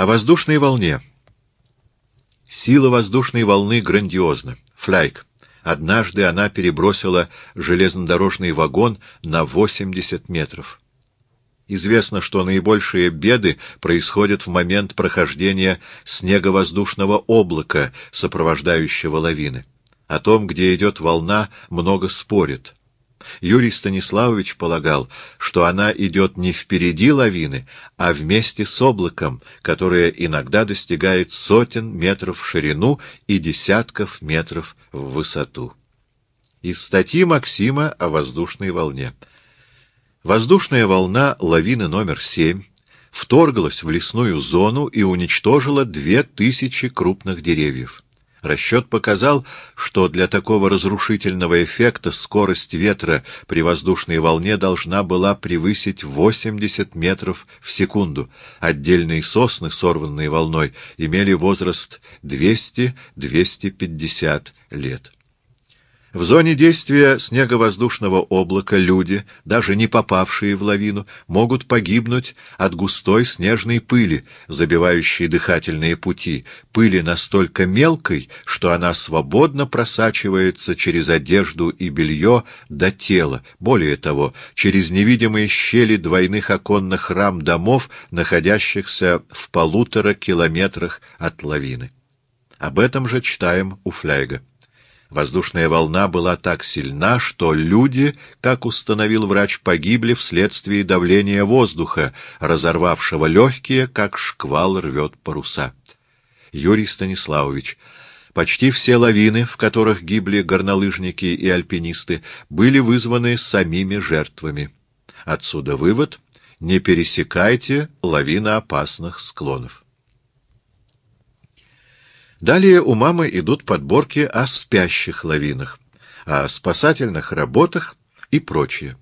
О воздушной волне. Сила воздушной волны грандиозна. Фляйк. Однажды она перебросила железнодорожный вагон на 80 метров. Известно, что наибольшие беды происходят в момент прохождения снеговоздушного облака, сопровождающего лавины. О том, где идет волна, много спорят. Юрий Станиславович полагал, что она идет не впереди лавины, а вместе с облаком, которое иногда достигает сотен метров в ширину и десятков метров в высоту. Из статьи Максима о воздушной волне. Воздушная волна лавины номер 7 вторглась в лесную зону и уничтожила две тысячи крупных деревьев. Расчет показал, что для такого разрушительного эффекта скорость ветра при воздушной волне должна была превысить 80 метров в секунду. Отдельные сосны, сорванные волной, имели возраст 200-250 лет. В зоне действия снеговоздушного облака люди, даже не попавшие в лавину, могут погибнуть от густой снежной пыли, забивающей дыхательные пути, пыли настолько мелкой, что она свободно просачивается через одежду и белье до тела, более того, через невидимые щели двойных оконных рам домов, находящихся в полутора километрах от лавины. Об этом же читаем у Фляйга. Воздушная волна была так сильна, что люди, как установил врач, погибли вследствие давления воздуха, разорвавшего легкие, как шквал рвет паруса. Юрий Станиславович. Почти все лавины, в которых гибли горнолыжники и альпинисты, были вызваны самими жертвами. Отсюда вывод — не пересекайте лавиноопасных склонов. Далее у мамы идут подборки о спящих лавинах, о спасательных работах и прочее.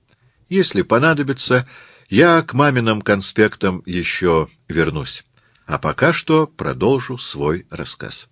Если понадобится, я к маминым конспектам еще вернусь. А пока что продолжу свой рассказ.